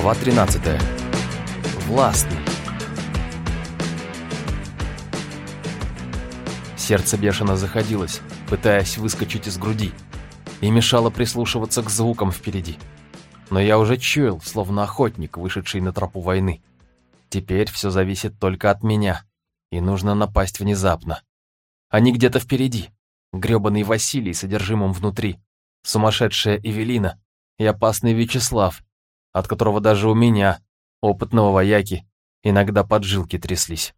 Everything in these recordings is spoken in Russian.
Глава 13. Властный. Сердце бешено заходилось, пытаясь выскочить из груди, и мешало прислушиваться к звукам впереди. Но я уже чуял, словно охотник, вышедший на тропу войны. Теперь все зависит только от меня, и нужно напасть внезапно. Они где-то впереди. грёбаный Василий содержимым внутри, сумасшедшая Эвелина и опасный Вячеслав, от которого даже у меня, опытного вояки, иногда поджилки тряслись.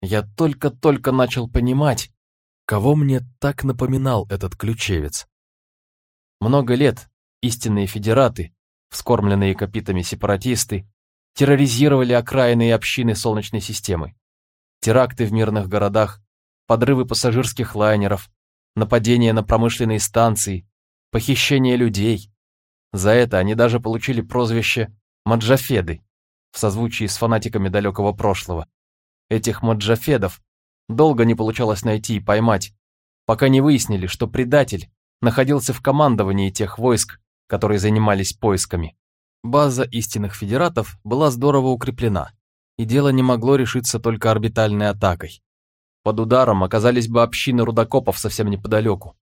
Я только-только начал понимать, кого мне так напоминал этот ключевец. Много лет истинные федераты, вскормленные копитами сепаратисты, терроризировали окраины и общины Солнечной системы. Теракты в мирных городах, подрывы пассажирских лайнеров, нападения на промышленные станции, похищение людей, за это они даже получили прозвище «маджафеды» в созвучии с фанатиками далекого прошлого. Этих маджафедов долго не получалось найти и поймать, пока не выяснили, что предатель находился в командовании тех войск, которые занимались поисками. База истинных федератов была здорово укреплена, и дело не могло решиться только орбитальной атакой. Под ударом оказались бы общины рудокопов совсем неподалеку.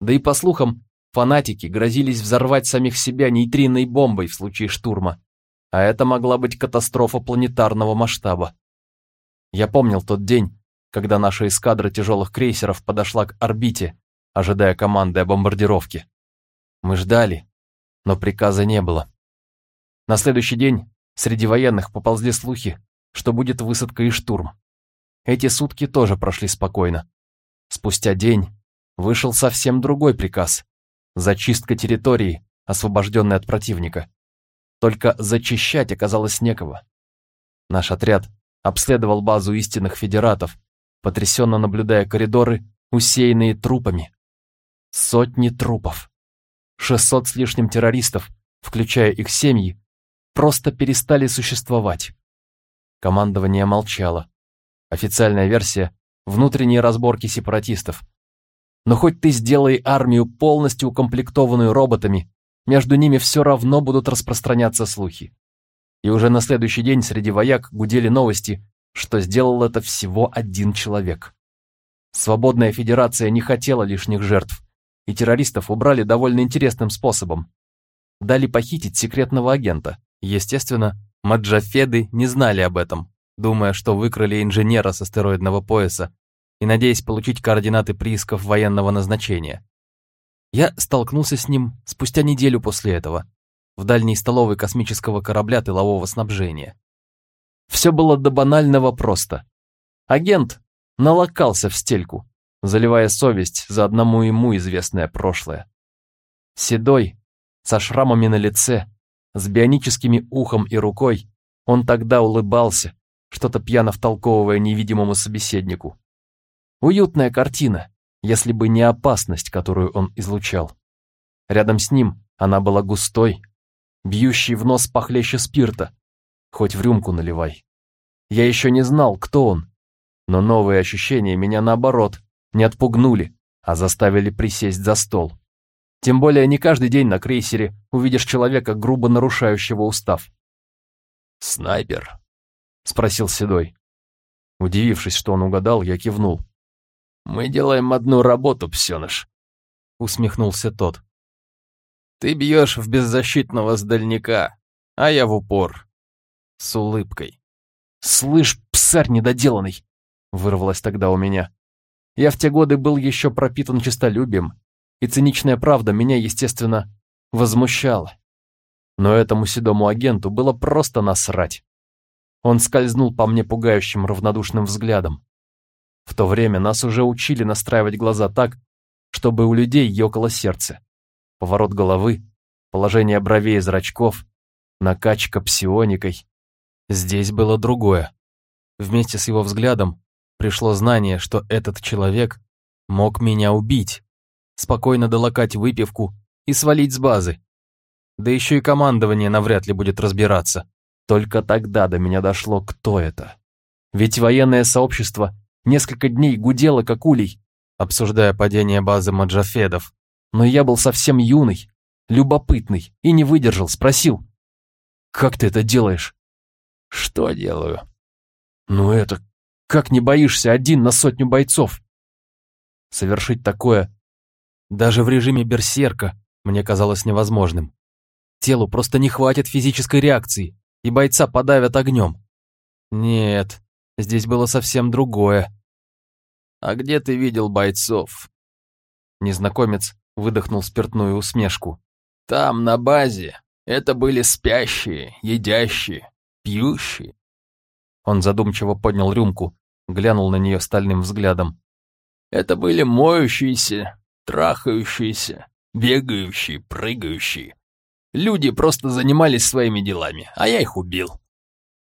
Да и по слухам, Фанатики грозились взорвать самих себя нейтринной бомбой в случае штурма, а это могла быть катастрофа планетарного масштаба. Я помнил тот день, когда наша эскадра тяжелых крейсеров подошла к орбите, ожидая команды о бомбардировке. Мы ждали, но приказа не было. На следующий день среди военных поползли слухи, что будет высадка и штурм. Эти сутки тоже прошли спокойно. Спустя день вышел совсем другой приказ. Зачистка территории, освобожденной от противника. Только зачищать оказалось некого. Наш отряд обследовал базу истинных федератов, потрясенно наблюдая коридоры, усеянные трупами. Сотни трупов. Шестьсот с лишним террористов, включая их семьи, просто перестали существовать. Командование молчало. Официальная версия – внутренние разборки сепаратистов – но хоть ты сделай армию полностью укомплектованную роботами, между ними все равно будут распространяться слухи. И уже на следующий день среди вояк гудели новости, что сделал это всего один человек. Свободная Федерация не хотела лишних жертв, и террористов убрали довольно интересным способом. Дали похитить секретного агента. Естественно, маджафеды не знали об этом, думая, что выкрали инженера с астероидного пояса, и надеясь получить координаты приисков военного назначения. Я столкнулся с ним спустя неделю после этого, в дальней столовой космического корабля тылового снабжения. Все было до банального просто. Агент налокался в стельку, заливая совесть за одному ему известное прошлое. Седой, со шрамами на лице, с бионическими ухом и рукой, он тогда улыбался, что-то пьяно втолковывая невидимому собеседнику. Уютная картина, если бы не опасность, которую он излучал. Рядом с ним она была густой, бьющей в нос похлеще спирта, хоть в рюмку наливай. Я еще не знал, кто он, но новые ощущения меня наоборот не отпугнули, а заставили присесть за стол. Тем более не каждый день на крейсере увидишь человека, грубо нарушающего устав. «Снайпер?» — спросил Седой. Удивившись, что он угадал, я кивнул. Мы делаем одну работу, псёныш», — усмехнулся тот. «Ты бьешь в беззащитного с дальника, а я в упор». С улыбкой. «Слышь, псарь недоделанный!» — вырвалось тогда у меня. Я в те годы был еще пропитан честолюбием, и циничная правда меня, естественно, возмущала. Но этому седому агенту было просто насрать. Он скользнул по мне пугающим равнодушным взглядом. В то время нас уже учили настраивать глаза так, чтобы у людей ёкало сердце. Поворот головы, положение бровей и зрачков, накачка псионикой. Здесь было другое. Вместе с его взглядом пришло знание, что этот человек мог меня убить, спокойно долокать выпивку и свалить с базы. Да еще и командование навряд ли будет разбираться. Только тогда до меня дошло, кто это. Ведь военное сообщество Несколько дней гудела, как улей, обсуждая падение базы маджафедов. Но я был совсем юный, любопытный и не выдержал, спросил. Как ты это делаешь? Что делаю? Ну это, как не боишься один на сотню бойцов? Совершить такое даже в режиме берсерка мне казалось невозможным. Телу просто не хватит физической реакции, и бойца подавят огнем. Нет, здесь было совсем другое. «А где ты видел бойцов?» Незнакомец выдохнул спиртную усмешку. «Там, на базе, это были спящие, едящие, пьющие». Он задумчиво поднял рюмку, глянул на нее стальным взглядом. «Это были моющиеся, трахающиеся, бегающие, прыгающие. Люди просто занимались своими делами, а я их убил.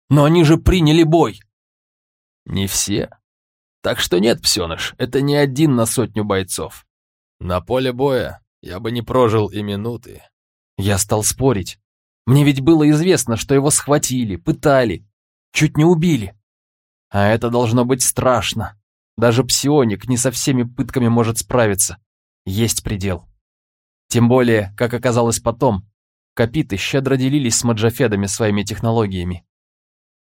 Но они же приняли бой. Не все. Так что нет, псёныш, это не один на сотню бойцов. На поле боя я бы не прожил и минуты. Я стал спорить. Мне ведь было известно, что его схватили, пытали, чуть не убили. А это должно быть страшно. Даже псионик не со всеми пытками может справиться. Есть предел. Тем более, как оказалось потом, капиты щедро делились с маджафедами своими технологиями.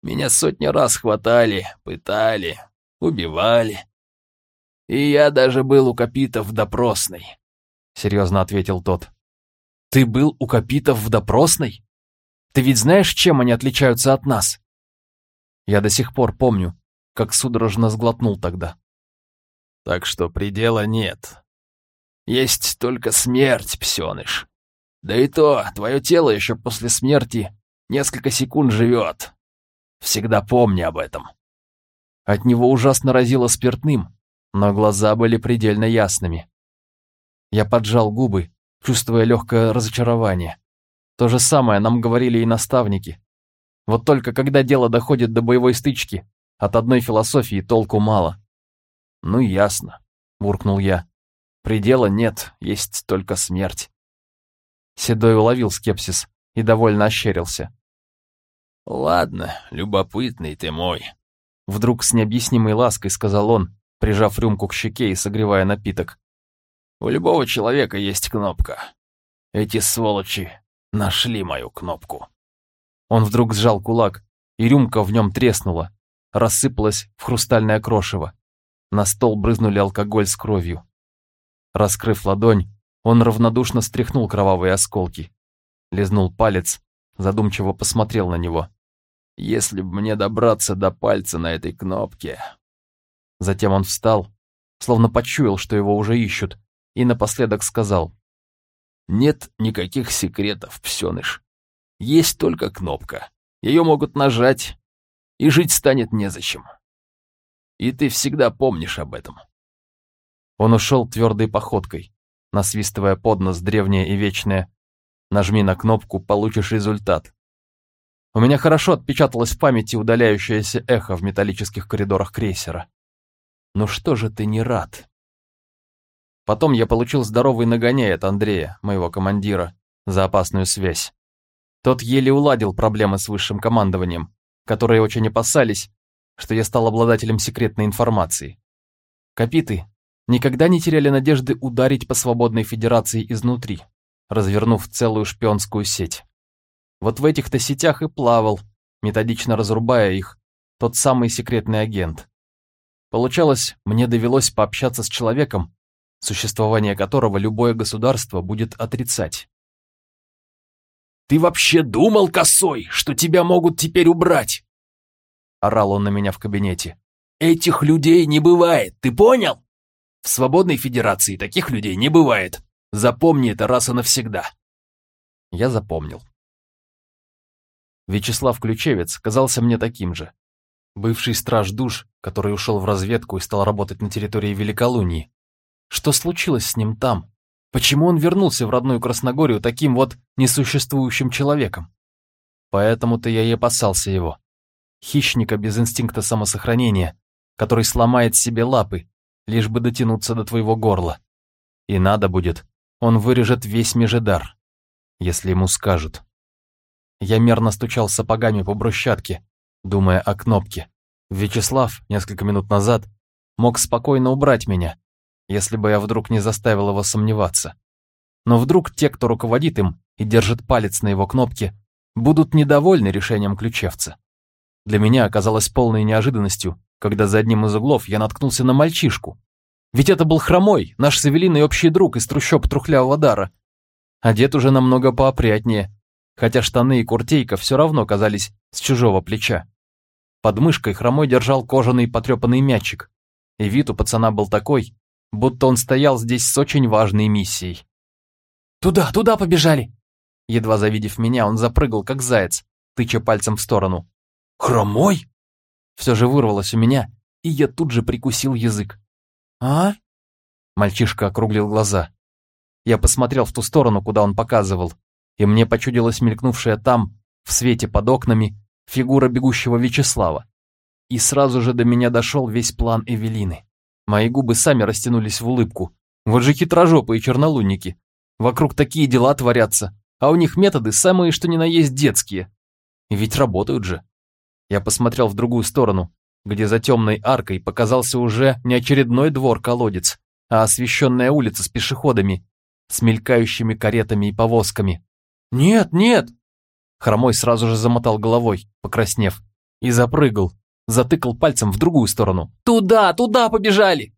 Меня сотни раз хватали, пытали, убивали. И я даже был у капитов в допросной, — серьезно ответил тот. Ты был у капитов в допросной? Ты ведь знаешь, чем они отличаются от нас? Я до сих пор помню, как судорожно сглотнул тогда. Так что предела нет. Есть только смерть, псёныш. Да и то, твое тело еще после смерти несколько секунд живет. Всегда помни об этом. От него ужасно разило спиртным, но глаза были предельно ясными. Я поджал губы, чувствуя легкое разочарование. То же самое нам говорили и наставники. Вот только когда дело доходит до боевой стычки, от одной философии толку мало. «Ну ясно», — буркнул я. «Предела нет, есть только смерть». Седой уловил скепсис и довольно ощерился. «Ладно, любопытный ты мой», — вдруг с необъяснимой лаской сказал он, прижав рюмку к щеке и согревая напиток. «У любого человека есть кнопка. Эти сволочи нашли мою кнопку». Он вдруг сжал кулак, и рюмка в нем треснула, рассыпалась в хрустальное крошево. На стол брызнули алкоголь с кровью. Раскрыв ладонь, он равнодушно стряхнул кровавые осколки. Лизнул палец, задумчиво посмотрел на него. «Если б мне добраться до пальца на этой кнопке...» Затем он встал, словно почуял, что его уже ищут, и напоследок сказал. «Нет никаких секретов, псёныш. Есть только кнопка. Ее могут нажать, и жить станет незачем. И ты всегда помнишь об этом». Он ушел твердой походкой насвистывая под нос древнее и вечное «Нажми на кнопку, получишь результат». У меня хорошо отпечаталось в памяти удаляющееся эхо в металлических коридорах крейсера. «Ну что же ты не рад?» Потом я получил здоровый нагоняй от Андрея, моего командира, за опасную связь. Тот еле уладил проблемы с высшим командованием, которые очень опасались, что я стал обладателем секретной информации. Капиты, никогда не теряли надежды ударить по свободной федерации изнутри, развернув целую шпионскую сеть. Вот в этих-то сетях и плавал, методично разрубая их, тот самый секретный агент. Получалось, мне довелось пообщаться с человеком, существование которого любое государство будет отрицать. «Ты вообще думал, косой, что тебя могут теперь убрать?» Орал он на меня в кабинете. «Этих людей не бывает, ты понял?» В свободной федерации таких людей не бывает. Запомни это раз и навсегда. Я запомнил. Вячеслав Ключевец казался мне таким же. Бывший страж душ, который ушел в разведку и стал работать на территории Великолунии. Что случилось с ним там? Почему он вернулся в родную Красногорию таким вот несуществующим человеком? Поэтому-то я и опасался его. Хищника без инстинкта самосохранения, который сломает себе лапы, лишь бы дотянуться до твоего горла. И надо будет, он вырежет весь межедар, если ему скажут. Я мерно стучал сапогами по брусчатке, думая о кнопке. Вячеслав несколько минут назад мог спокойно убрать меня, если бы я вдруг не заставил его сомневаться. Но вдруг те, кто руководит им и держит палец на его кнопке, будут недовольны решением ключевца. Для меня оказалось полной неожиданностью, когда за одним из углов я наткнулся на мальчишку. Ведь это был хромой, наш с Эвелиной общий друг из трущоб трухлявого дара. Одет уже намного поопрятнее, хотя штаны и куртейка все равно казались с чужого плеча. Под мышкой хромой держал кожаный потрепанный мячик, и вид у пацана был такой, будто он стоял здесь с очень важной миссией. «Туда, туда побежали!» Едва завидев меня, он запрыгал, как заяц, тыча пальцем в сторону. «Хромой?» Все же вырвалось у меня, и я тут же прикусил язык. «А?» Мальчишка округлил глаза. Я посмотрел в ту сторону, куда он показывал, и мне почудилась мелькнувшая там, в свете под окнами, фигура бегущего Вячеслава. И сразу же до меня дошел весь план Эвелины. Мои губы сами растянулись в улыбку. Вот же хитрожопые чернолунники. Вокруг такие дела творятся, а у них методы самые что ни на есть детские. Ведь работают же. Я посмотрел в другую сторону, где за темной аркой показался уже не очередной двор-колодец, а освещенная улица с пешеходами, с мелькающими каретами и повозками. «Нет, нет!» Хромой сразу же замотал головой, покраснев, и запрыгал, затыкал пальцем в другую сторону. «Туда, туда побежали!»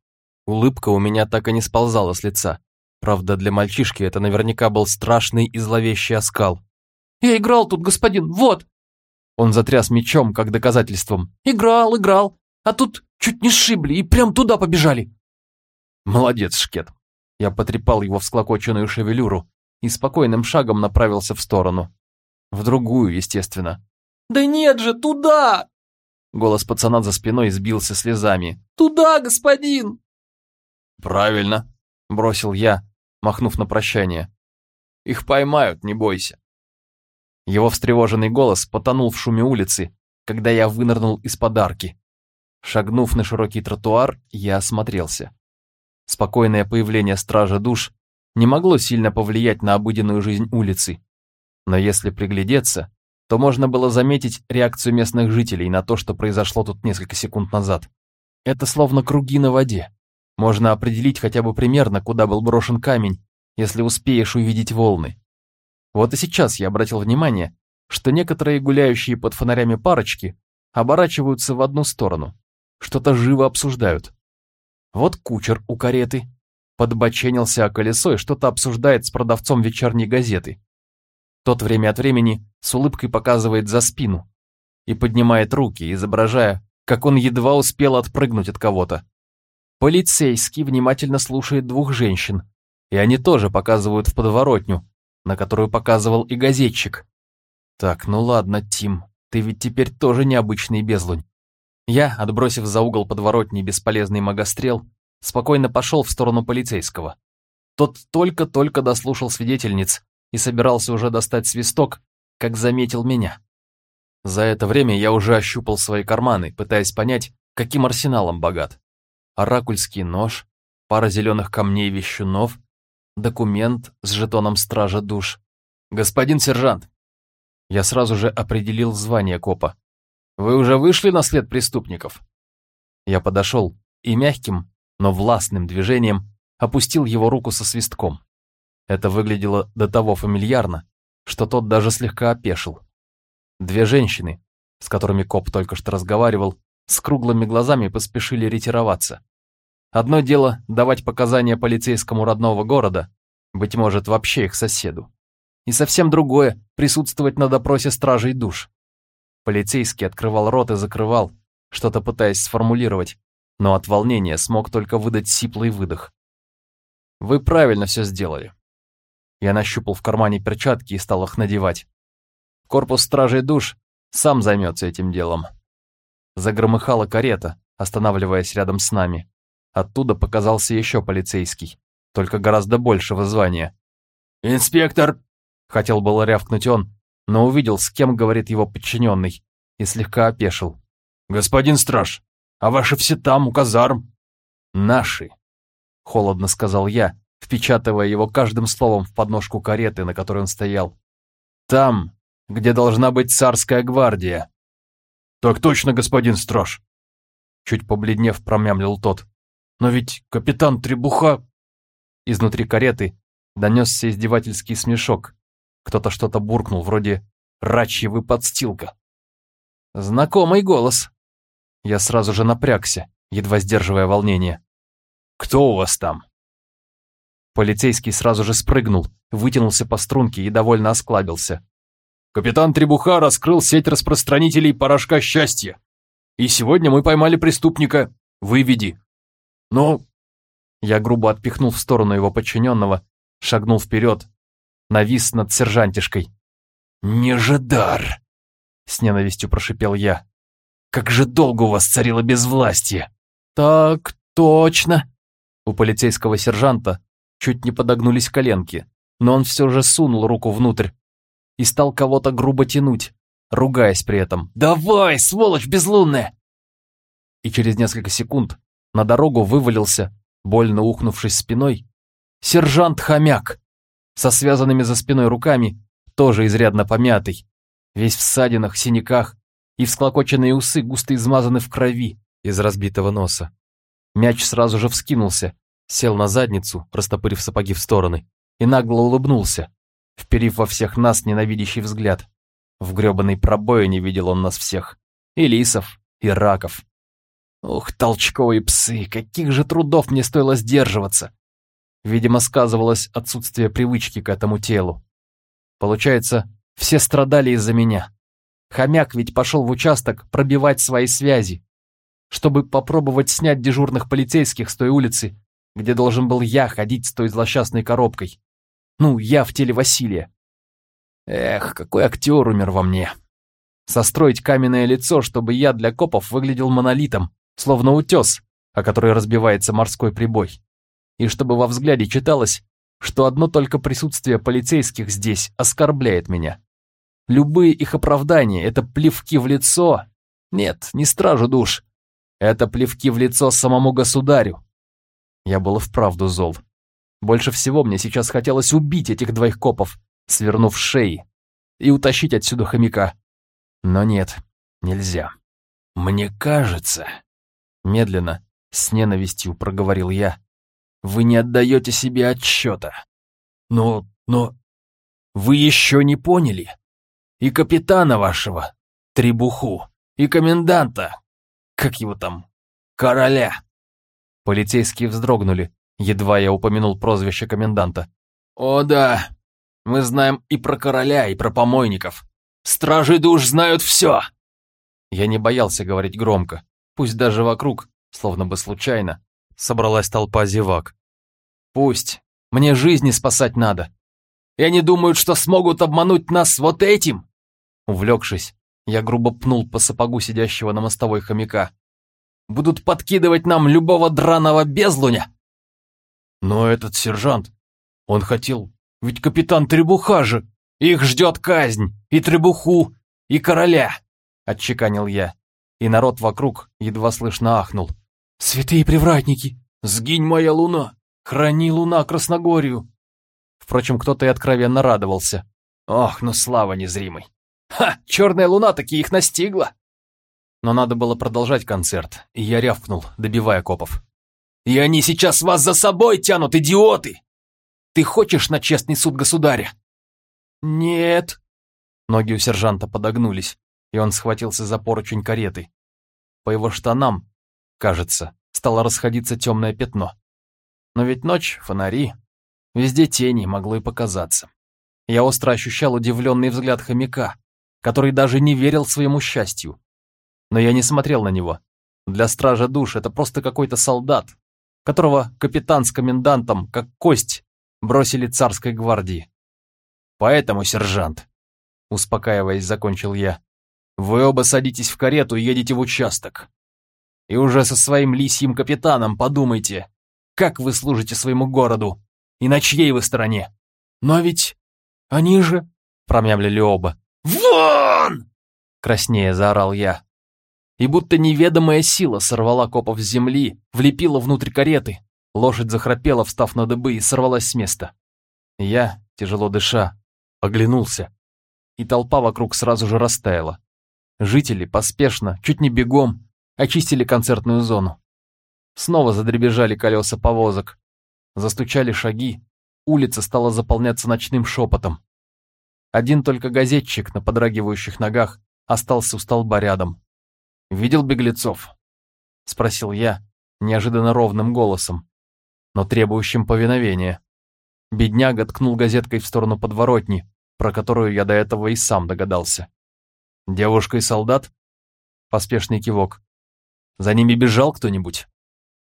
Улыбка у меня так и не сползала с лица. Правда, для мальчишки это наверняка был страшный и зловещий оскал. «Я играл тут, господин, вот!» Он затряс мечом, как доказательством. «Играл, играл, а тут чуть не сшибли и прям туда побежали!» «Молодец, Шкет!» Я потрепал его всклокоченную шевелюру и спокойным шагом направился в сторону. В другую, естественно. «Да нет же, туда!» Голос пацана за спиной сбился слезами. «Туда, господин!» «Правильно», — бросил я, махнув на прощание. «Их поймают, не бойся». Его встревоженный голос потонул в шуме улицы, когда я вынырнул из подарки. Шагнув на широкий тротуар, я осмотрелся. Спокойное появление стража душ не могло сильно повлиять на обыденную жизнь улицы. Но если приглядеться, то можно было заметить реакцию местных жителей на то, что произошло тут несколько секунд назад. Это словно круги на воде. Можно определить хотя бы примерно, куда был брошен камень, если успеешь увидеть волны. Вот и сейчас я обратил внимание, что некоторые гуляющие под фонарями парочки оборачиваются в одну сторону, что-то живо обсуждают. Вот кучер у кареты, подбоченился о колесо и что-то обсуждает с продавцом вечерней газеты. Тот время от времени с улыбкой показывает за спину и поднимает руки, изображая, как он едва успел отпрыгнуть от кого-то. Полицейский внимательно слушает двух женщин, и они тоже показывают в подворотню, на которую показывал и газетчик. Так, ну ладно, Тим, ты ведь теперь тоже необычный безлунь. Я, отбросив за угол подворотни бесполезный магострел, спокойно пошел в сторону полицейского. Тот только-только дослушал свидетельниц и собирался уже достать свисток, как заметил меня. За это время я уже ощупал свои карманы, пытаясь понять, каким арсеналом богат. Оракульский нож, пара зеленых камней вещунов, документ с жетоном стража душ. «Господин сержант!» Я сразу же определил звание копа. «Вы уже вышли на след преступников?» Я подошел и мягким, но властным движением опустил его руку со свистком. Это выглядело до того фамильярно, что тот даже слегка опешил. Две женщины, с которыми коп только что разговаривал, с круглыми глазами поспешили ретироваться. Одно дело давать показания полицейскому родного города, быть может, вообще их соседу. И совсем другое – присутствовать на допросе стражей душ. Полицейский открывал рот и закрывал, что-то пытаясь сформулировать, но от волнения смог только выдать сиплый выдох. «Вы правильно все сделали». Я нащупал в кармане перчатки и стал их надевать. Корпус стражей душ сам займется этим делом. Загромыхала карета, останавливаясь рядом с нами. Оттуда показался еще полицейский, только гораздо большего звания. «Инспектор!» — хотел было рявкнуть он, но увидел, с кем говорит его подчиненный, и слегка опешил. «Господин страж, а ваши все там, у казарм». «Наши», — холодно сказал я, впечатывая его каждым словом в подножку кареты, на которой он стоял. «Там, где должна быть царская гвардия». «Так точно, господин страж», — чуть побледнев промямлил тот. «Но ведь капитан Требуха...» Изнутри кареты донесся издевательский смешок. Кто-то что-то буркнул, вроде Рачья вы подстилка. Знакомый голос. Я сразу же напрягся, едва сдерживая волнение. Кто у вас там? Полицейский сразу же спрыгнул, вытянулся по струнке и довольно осклабился. Капитан Требуха раскрыл сеть распространителей порошка счастья. И сегодня мы поймали преступника. Выведи. Но... Я грубо отпихнул в сторону его подчиненного, шагнул вперед, навис над сержантишкой. «Нежедар!» — с ненавистью прошипел я. «Как же долго у вас царило безвластие!» «Так точно!» У полицейского сержанта чуть не подогнулись коленки, но он все же сунул руку внутрь и стал кого-то грубо тянуть, ругаясь при этом. «Давай, сволочь безлунная!» И через несколько секунд на дорогу вывалился, больно ухнувшись спиной, сержант-хомяк со связанными за спиной руками, тоже изрядно помятый, весь в ссадинах, синяках, и всклокоченные усы густо измазаны в крови из разбитого носа. Мяч сразу же вскинулся, сел на задницу, растопырив сапоги в стороны, и нагло улыбнулся, вперив во всех нас ненавидящий взгляд. В грёбаной пробоине видел он нас всех. И лисов, и раков. Ух, толчковые псы, каких же трудов мне стоило сдерживаться. Видимо, сказывалось отсутствие привычки к этому телу. Получается, все страдали из-за меня. Хомяк ведь пошел в участок пробивать свои связи, чтобы попробовать снять дежурных полицейских с той улицы, где должен был я ходить с той злосчастной коробкой. Ну, я в теле Василия. Эх, какой актер умер во мне. Состроить каменное лицо, чтобы я для копов выглядел монолитом, словно утес, о который разбивается морской прибой. И чтобы во взгляде читалось, что одно только присутствие полицейских здесь оскорбляет меня. Любые их оправдания — это плевки в лицо. Нет, не стражу душ. Это плевки в лицо самому государю. Я был вправду зол. Больше всего мне сейчас хотелось убить этих двоих копов, свернув шеи, и утащить отсюда хомяка. Но нет, нельзя. Мне кажется, медленно, с ненавистью проговорил я, вы не отдаете себе отчета. Но, но, вы еще не поняли. И капитана вашего, Требуху, и коменданта, как его там, короля. Полицейские вздрогнули, едва я упомянул прозвище коменданта. «О да, мы знаем и про короля, и про помойников. Стражи душ знают все!» Я не боялся говорить громко, пусть даже вокруг, словно бы случайно, собралась толпа зевак. «Пусть, мне жизни спасать надо. И они думают, что смогут обмануть нас вот этим!» Увлекшись, я грубо пнул по сапогу сидящего на мостовой хомяка будут подкидывать нам любого драного безлуня. Но этот сержант, он хотел, ведь капитан Требуха же, их ждет казнь, и Требуху, и короля, отчеканил я, и народ вокруг едва слышно ахнул. Святые привратники, сгинь моя луна, храни луна Красногорию. Впрочем, кто-то и откровенно радовался. Ох, ну слава незримой. Ха, черная луна таки их настигла. Но надо было продолжать концерт, и я рявкнул, добивая копов. «И они сейчас вас за собой тянут, идиоты! Ты хочешь на честный суд государя?» «Нет». Ноги у сержанта подогнулись, и он схватился за поручень кареты. По его штанам, кажется, стало расходиться темное пятно. Но ведь ночь, фонари, везде тени, могло и показаться. Я остро ощущал удивленный взгляд хомяка, который даже не верил своему счастью. Но я не смотрел на него. Для стража душ это просто какой-то солдат, которого капитан с комендантом, как кость, бросили царской гвардии. Поэтому, сержант, успокаиваясь, закончил я, вы оба садитесь в карету и едете в участок. И уже со своим лисьим капитаном подумайте, как вы служите своему городу и на чьей вы стороне. Но ведь они же, промямлили оба. «Вон!» — краснее заорал я и будто неведомая сила сорвала копов с земли, влепила внутрь кареты. Лошадь захрапела, встав на дыбы, и сорвалась с места. Я, тяжело дыша, оглянулся, и толпа вокруг сразу же растаяла. Жители поспешно, чуть не бегом, очистили концертную зону. Снова задребежали колеса повозок. Застучали шаги, улица стала заполняться ночным шепотом. Один только газетчик на подрагивающих ногах остался у столба рядом. «Видел беглецов?» — спросил я, неожиданно ровным голосом, но требующим повиновения. Бедняга ткнул газеткой в сторону подворотни, про которую я до этого и сам догадался. «Девушка и солдат?» Поспешный кивок. «За ними бежал кто-нибудь?»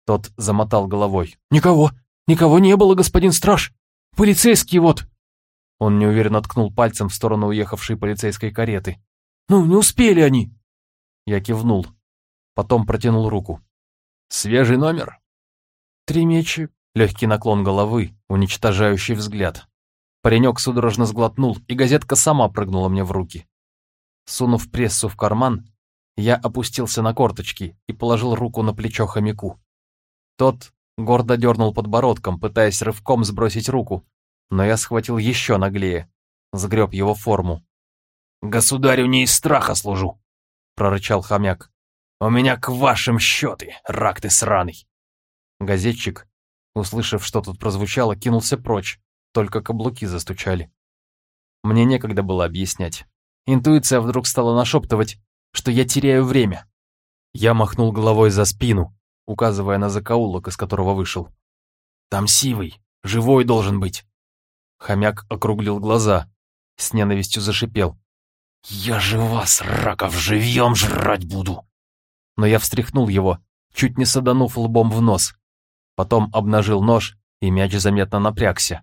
Тот замотал головой. «Никого! Никого не было, господин страж! Полицейские вот!» Он неуверенно ткнул пальцем в сторону уехавшей полицейской кареты. «Ну, не успели они!» Я кивнул. Потом протянул руку. «Свежий номер?» Три мечи, легкий наклон головы, уничтожающий взгляд. Паренек судорожно сглотнул, и газетка сама прыгнула мне в руки. Сунув прессу в карман, я опустился на корточки и положил руку на плечо хомяку. Тот гордо дернул подбородком, пытаясь рывком сбросить руку, но я схватил еще наглее, сгреб его форму. «Государю не из страха служу», — прорычал хомяк. «У меня к вашим счеты, рак ты сраный!» Газетчик, услышав, что тут прозвучало, кинулся прочь, только каблуки застучали. Мне некогда было объяснять. Интуиция вдруг стала нашептывать, что я теряю время. Я махнул головой за спину, указывая на закоулок, из которого вышел. «Там сивый, живой должен быть!» Хомяк округлил глаза, с ненавистью зашипел. «Я же вас, раков, живьем жрать буду!» Но я встряхнул его, чуть не саданув лбом в нос. Потом обнажил нож, и мяч заметно напрягся.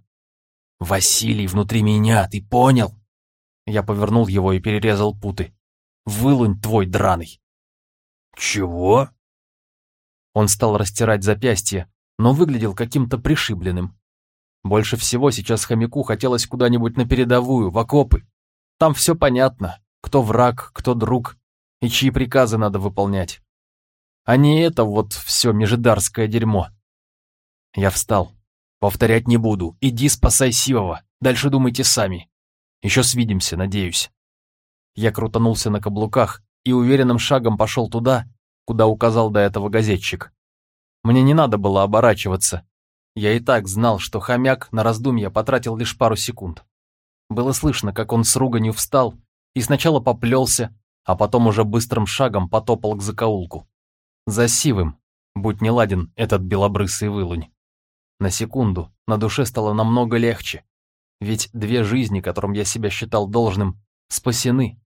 «Василий внутри меня, ты понял?» Я повернул его и перерезал путы. «Вылунь твой драный!» «Чего?» Он стал растирать запястье, но выглядел каким-то пришибленным. Больше всего сейчас хомяку хотелось куда-нибудь на передовую, в окопы. Там все понятно, кто враг, кто друг, и чьи приказы надо выполнять. А не это вот все межидарское дерьмо. Я встал. Повторять не буду. Иди спасай Сивова. Дальше думайте сами. Еще свидимся, надеюсь. Я крутанулся на каблуках и уверенным шагом пошел туда, куда указал до этого газетчик. Мне не надо было оборачиваться. Я и так знал, что хомяк на раздумья потратил лишь пару секунд. Было слышно, как он с руганью встал и сначала поплелся, а потом уже быстрым шагом потопал к закоулку. За сивым, будь не ладен этот белобрысый вылунь. На секунду на душе стало намного легче, ведь две жизни, которым я себя считал должным, спасены.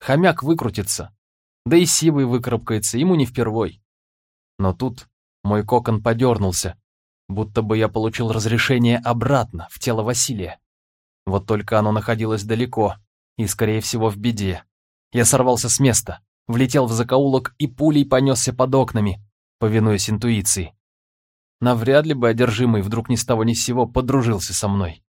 Хомяк выкрутится, да и сивый выкарабкается, ему не впервой. Но тут мой кокон подернулся, будто бы я получил разрешение обратно, в тело Василия. Вот только оно находилось далеко и, скорее всего, в беде. Я сорвался с места, влетел в закоулок и пулей понесся под окнами, повинуясь интуиции. Навряд ли бы одержимый вдруг ни с того ни с сего подружился со мной.